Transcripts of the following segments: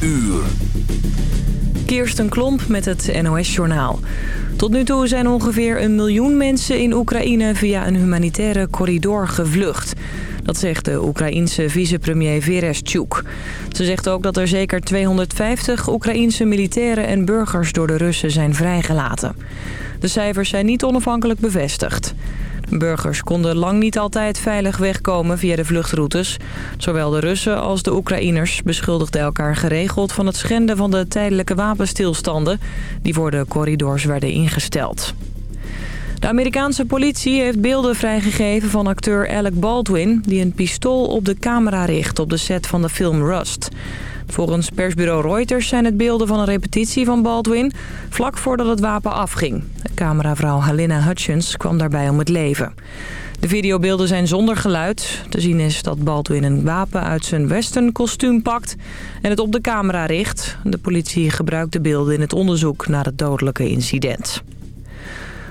uur. Kirsten Klomp met het NOS-journaal. Tot nu toe zijn ongeveer een miljoen mensen in Oekraïne via een humanitaire corridor gevlucht. Dat zegt de Oekraïense vicepremier Vereshchuk. Ze zegt ook dat er zeker 250 Oekraïense militairen en burgers door de Russen zijn vrijgelaten. De cijfers zijn niet onafhankelijk bevestigd. Burgers konden lang niet altijd veilig wegkomen via de vluchtroutes. Zowel de Russen als de Oekraïners beschuldigden elkaar geregeld... van het schenden van de tijdelijke wapenstilstanden... die voor de corridors werden ingesteld. De Amerikaanse politie heeft beelden vrijgegeven van acteur Alec Baldwin... die een pistool op de camera richt op de set van de film Rust. Volgens persbureau Reuters zijn het beelden van een repetitie van Baldwin... vlak voordat het wapen afging. Cameravrouw Helena Hutchins kwam daarbij om het leven. De videobeelden zijn zonder geluid. Te zien is dat Baldwin een wapen uit zijn western kostuum pakt... en het op de camera richt. De politie gebruikt de beelden in het onderzoek naar het dodelijke incident.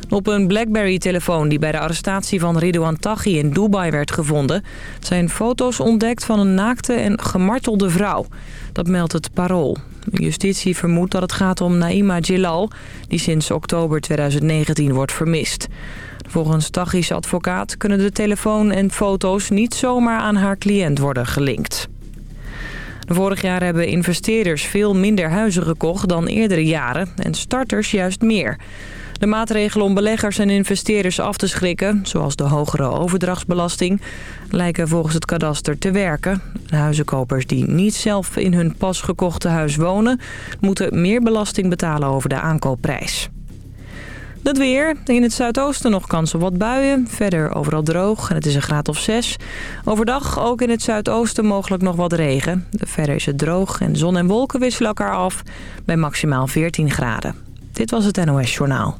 Op een BlackBerry-telefoon die bij de arrestatie van Ridouan Taghi in Dubai werd gevonden... zijn foto's ontdekt van een naakte en gemartelde vrouw. Dat meldt het Parool. Justitie vermoedt dat het gaat om Naima Jilal... die sinds oktober 2019 wordt vermist. Volgens Taghi's advocaat kunnen de telefoon en foto's niet zomaar aan haar cliënt worden gelinkt. Vorig jaar hebben investeerders veel minder huizen gekocht dan eerdere jaren en starters juist meer. De maatregelen om beleggers en investeerders af te schrikken, zoals de hogere overdrachtsbelasting, lijken volgens het kadaster te werken. Huizenkopers die niet zelf in hun pas gekochte huis wonen, moeten meer belasting betalen over de aankoopprijs. Het weer. In het zuidoosten nog kans op wat buien. Verder overal droog en het is een graad of 6. Overdag ook in het zuidoosten mogelijk nog wat regen. Verder is het droog en zon en wolken wisselen elkaar af bij maximaal 14 graden. Dit was het NOS Journaal.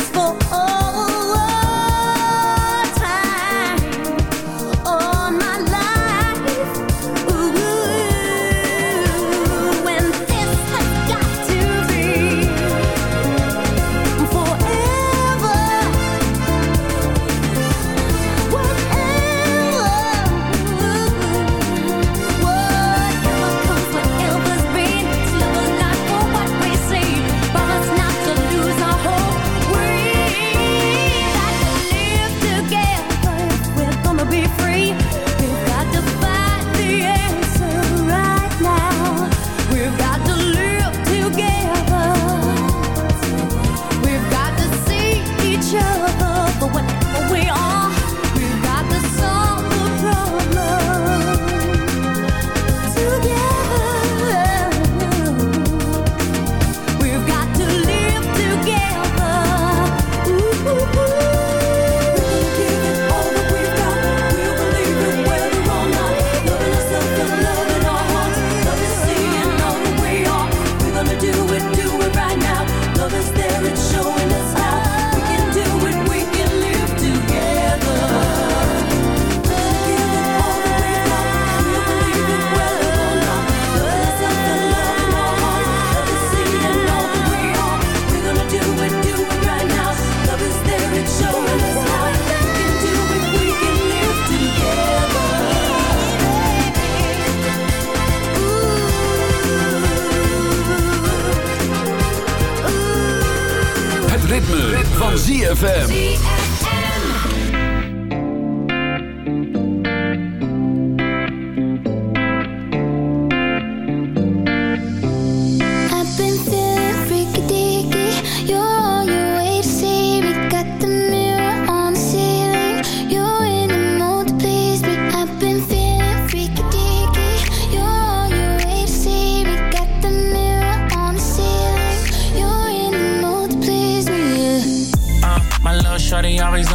ZFM.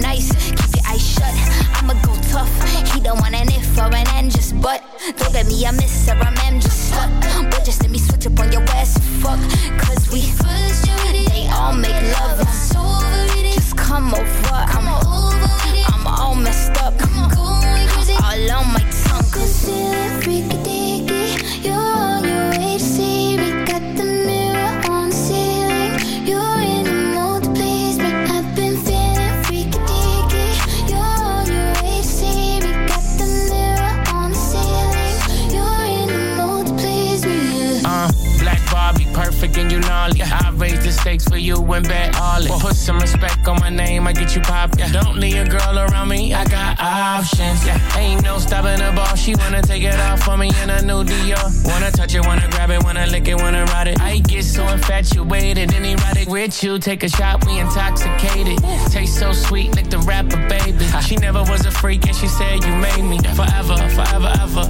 nice. you, take a shot, we intoxicated. Taste so sweet, like the rapper, baby. She never was a freak, and she said, You made me forever, forever, ever.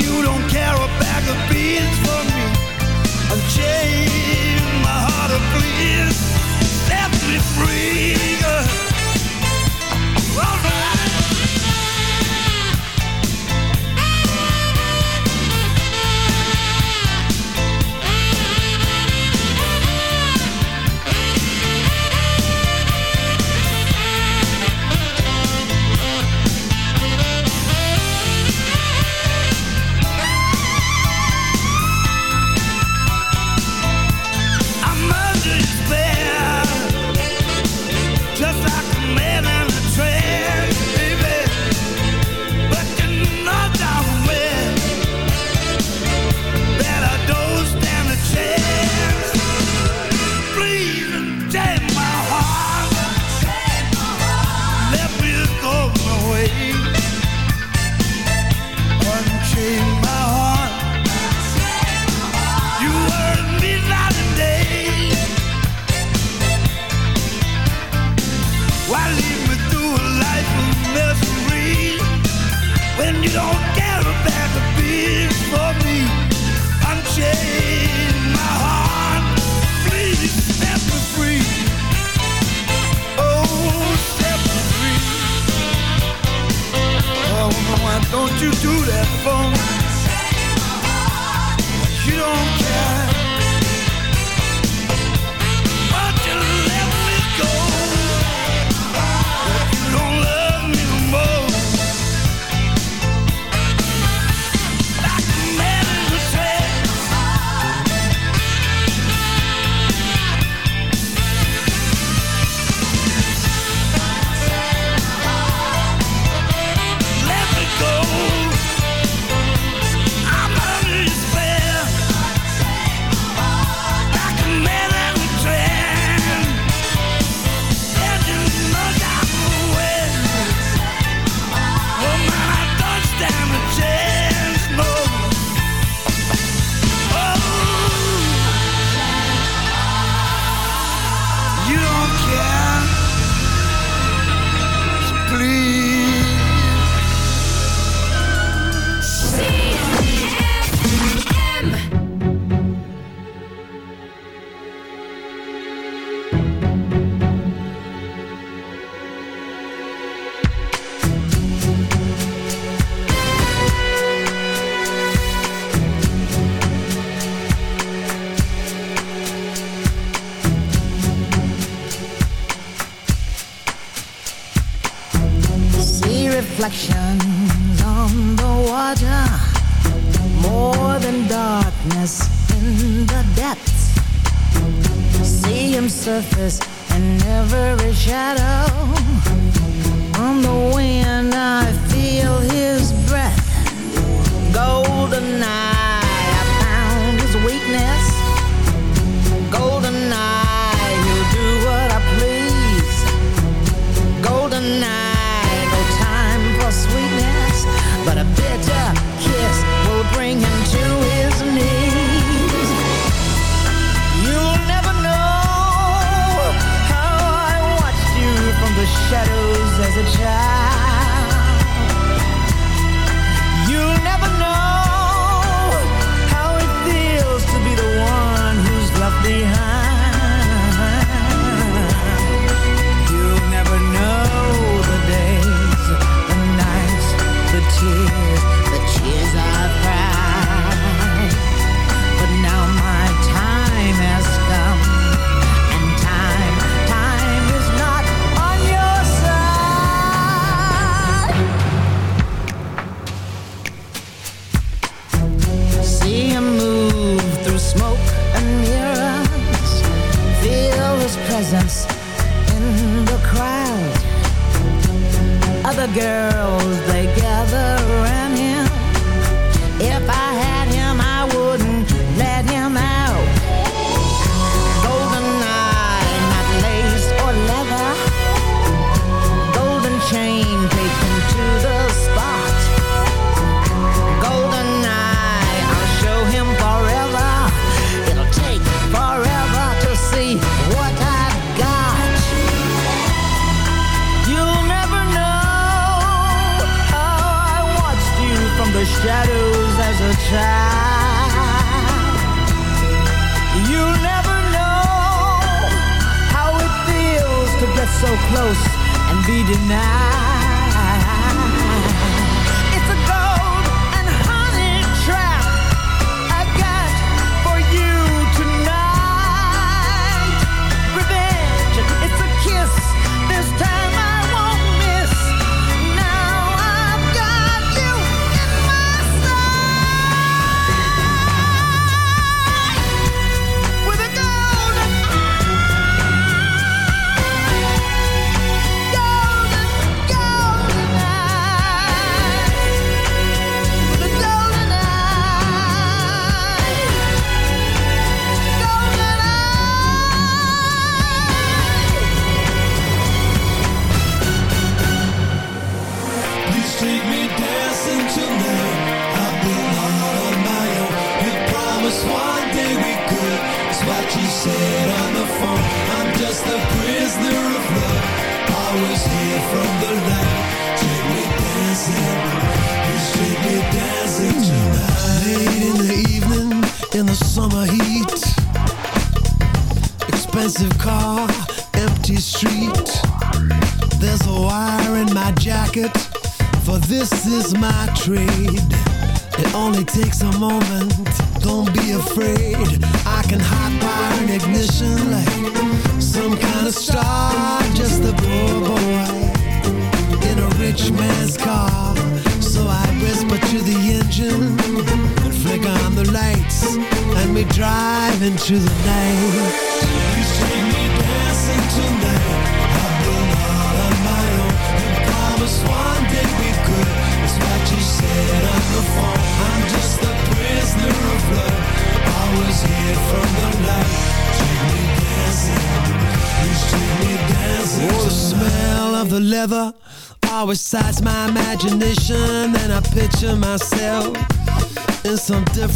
you don't care a bag of beans for me. I'm chained, my heart of please. Set me free.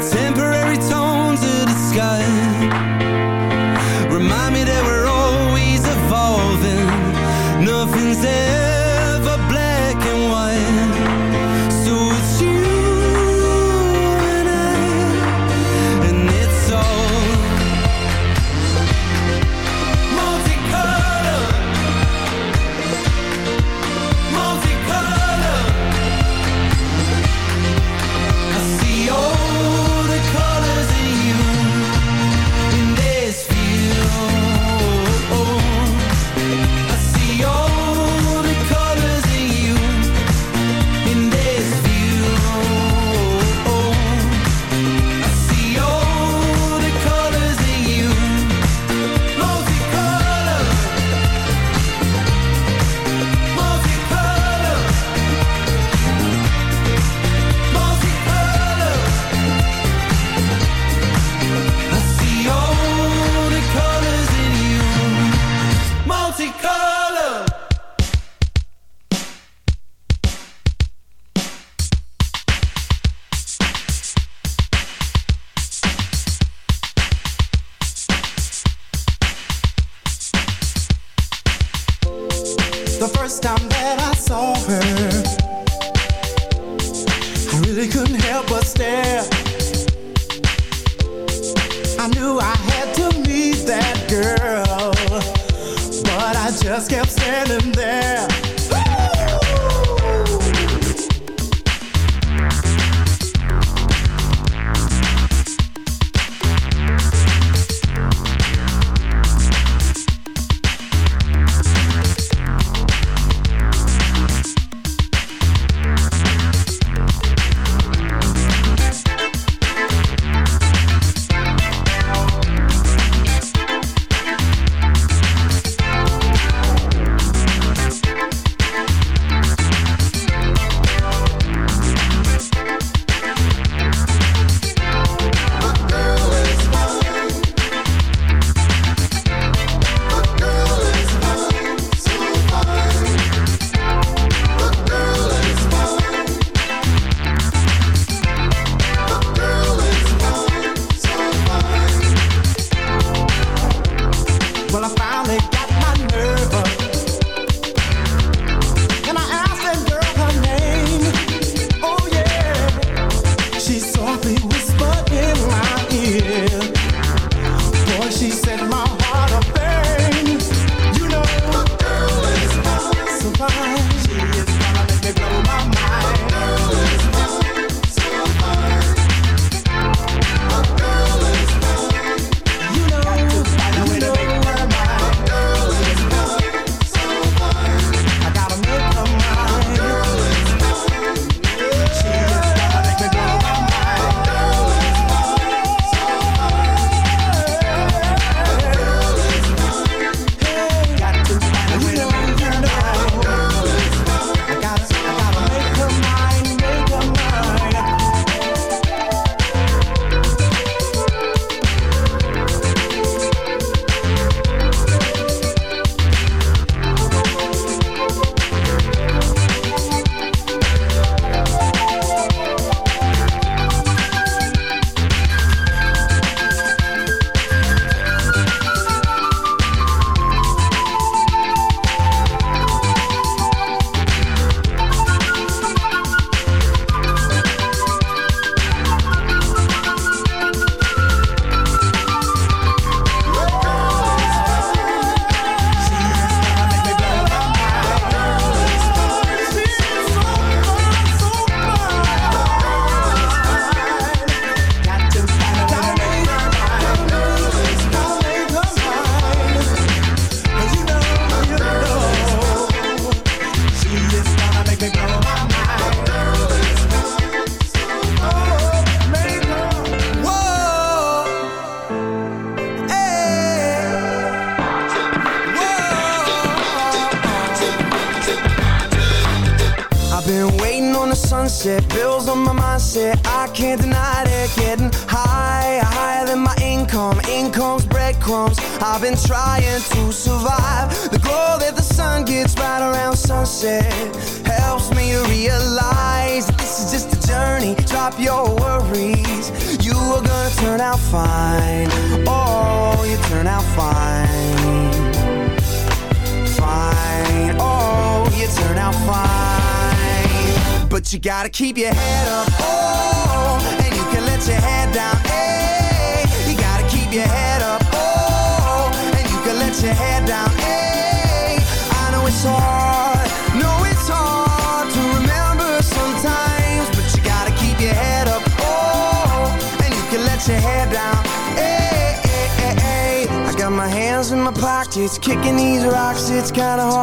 temporary tones of the sky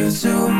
you to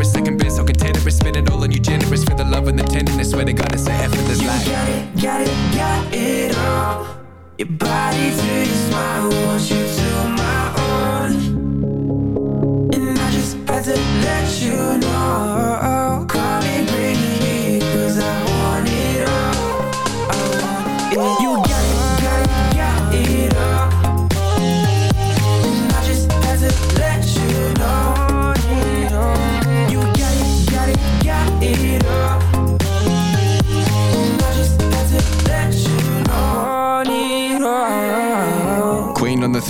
Tenderness. Swear to God, it's a effortless life. Got it, got it, got it all. Your body to your smile, want you to my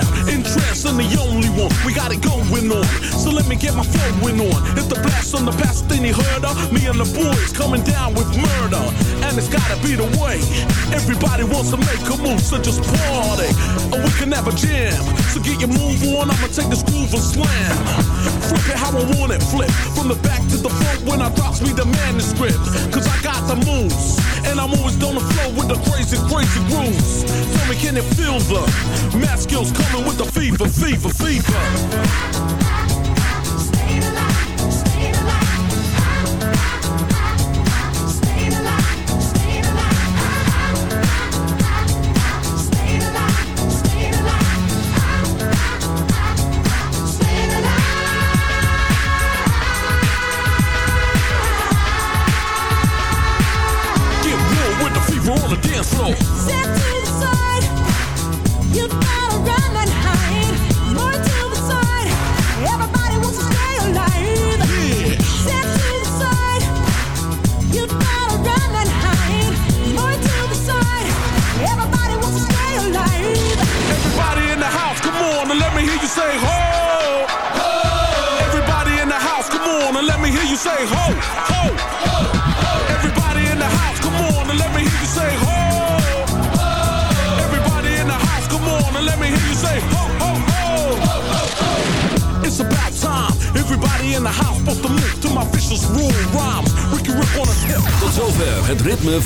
And in and the only one. We got it going on, so let me get my flowing on. Hit the blast on the past, then he heard. Me and the boys coming down with murder, and it's gotta be the way. Everybody wants to make a move, so just party. Or we can have a jam. So get your move on, I'ma take this groove and slam. Flip it how I want it, flip. From the back to the front when I drops me the manuscript. Cause I got the moves, and I'm always on the flow with the crazy, crazy grooves. Tell me, can it feel the mask skills coming with the fever? fever, fever.